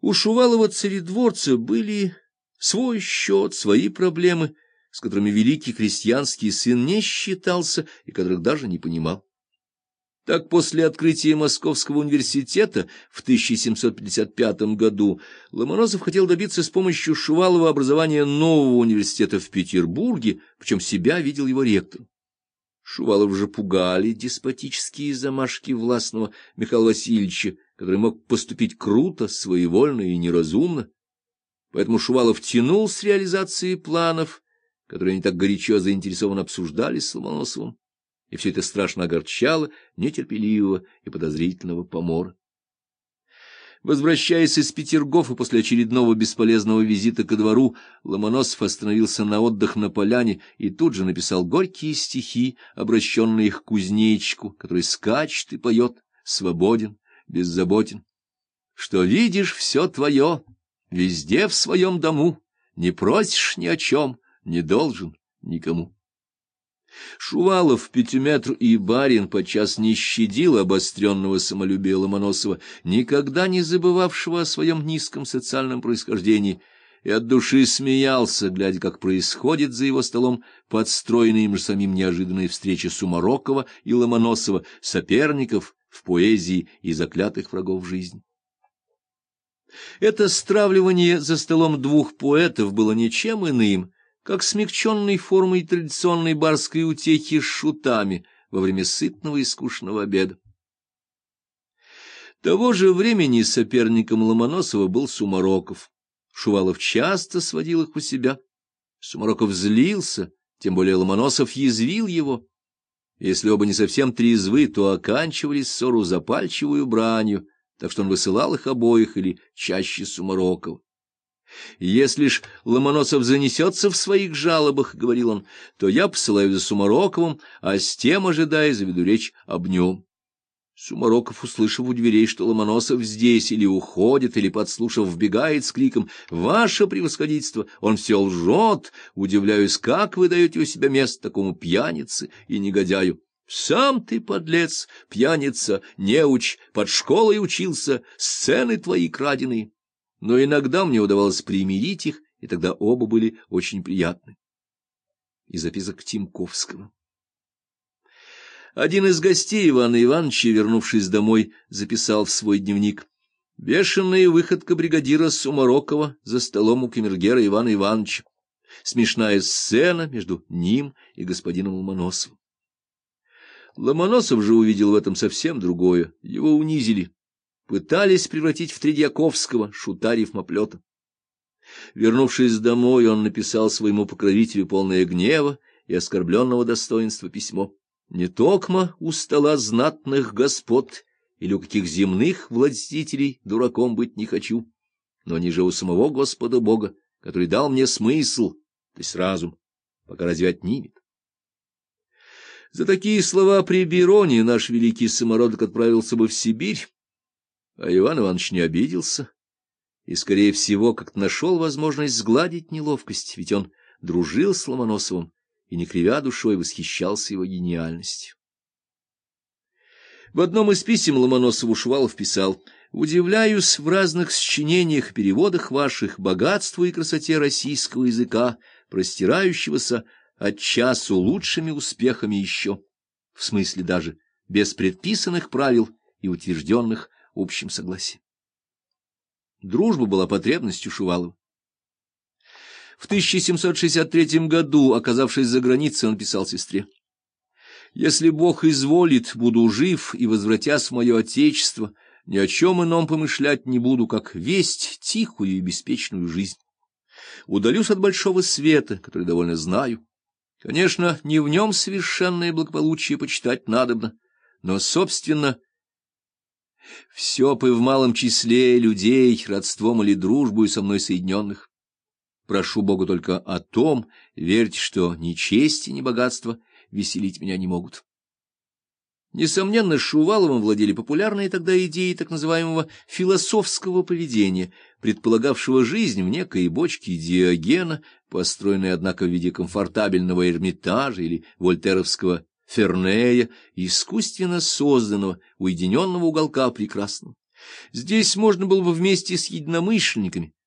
У Шувалова-царедворца были свой счет, свои проблемы, с которыми великий крестьянский сын не считался и которых даже не понимал. Так, после открытия Московского университета в 1755 году Ломоносов хотел добиться с помощью Шувалова образования нового университета в Петербурге, причем себя видел его ректором. Шувалов же пугали деспотические замашки властного Михаила Васильевича, который мог поступить круто, своевольно и неразумно. Поэтому Шувалов тянул с реализацией планов, которые они так горячо заинтересованно обсуждали с Ломоносовым и все это страшно огорчало нетерпеливого и подозрительного помора. Возвращаясь из Петергофа после очередного бесполезного визита ко двору, Ломоносов остановился на отдых на поляне и тут же написал горькие стихи, обращенные к кузнечику, который скачет и поет, свободен, беззаботен. Что видишь все твое, везде в своем дому, не просишь ни о чем, не должен никому. Шувалов, Пятиметр и Барин подчас не щадил обостренного самолюбия Ломоносова, никогда не забывавшего о своем низком социальном происхождении, и от души смеялся, глядя, как происходит за его столом подстроенные им же самим неожиданные встречи Сумарокова и Ломоносова, соперников в поэзии и заклятых врагов жизни. Это стравливание за столом двух поэтов было ничем иным, как смягченной формой традиционной барской утехи с шутами во время сытного и скучного обеда. Того же времени соперником Ломоносова был Сумароков. Шувалов часто сводил их у себя. Сумароков злился, тем более Ломоносов язвил его. Если оба не совсем трезвы, то оканчивали ссору запальчивую бранью, так что он высылал их обоих или чаще Сумарокова. Если ж Ломоносов занесется в своих жалобах, — говорил он, — то я посылаю за Сумароковым, а с тем, ожидая, заведу речь об нем. Сумароков, услышав у дверей, что Ломоносов здесь или уходит, или, подслушав, вбегает с криком «Ваше превосходительство! Он все лжет! Удивляюсь, как вы даете у себя место такому пьянице и негодяю!» Сам ты, подлец, пьяница, неуч, под школой учился, сцены твои краденые но иногда мне удавалось примирить их, и тогда оба были очень приятны. Из записок Тимковского. Один из гостей Ивана Ивановича, вернувшись домой, записал в свой дневник «Бешеная выходка бригадира Сумарокова за столом у камергера Ивана Ивановича. Смешная сцена между ним и господином Ломоносовым». Ломоносов же увидел в этом совсем другое. Его унизили пытались превратить в Тредьяковского, шута рифмоплета. Вернувшись домой, он написал своему покровителю полное гнева и оскорбленного достоинства письмо. «Не токмо у стола знатных господ или у каких земных властителей дураком быть не хочу, но ниже у самого Господа Бога, который дал мне смысл, то есть разум, пока разве отнимет». За такие слова при Бироне наш великий самородок отправился бы в Сибирь, а Иван Иванович не обиделся и, скорее всего, как-то нашел возможность сгладить неловкость, ведь он дружил с Ломоносовым и, не кривя душой, восхищался его гениальностью. В одном из писем Ломоносову Шувалов писал «Удивляюсь в разных сочинениях переводах ваших богатству и красоте российского языка, простирающегося от часу лучшими успехами еще, в смысле даже без предписанных правил и утвержденных общем согласии. Дружба была потребностью Шувалова. В 1763 году, оказавшись за границей, он писал сестре. «Если Бог изволит, буду жив и, возвратясь в мое отечество, ни о чем ином помышлять не буду, как весть тихую и беспечную жизнь. Удалюсь от большого света, который довольно знаю. Конечно, не в нем совершенное благополучие почитать надобно, но, собственно, все бы в малом числе людей, родством или дружбой со мной соединенных. Прошу Бога только о том, верьте, что ни честь, ни богатство веселить меня не могут. Несомненно, Шуваловым владели популярные тогда идеи так называемого философского поведения, предполагавшего жизнь в некой бочке Диогена, построенной, однако, в виде комфортабельного Эрмитажа или вольтеровского Фернея, искусственно созданного, уединенного уголка прекрасного. Здесь можно было бы вместе с единомышленниками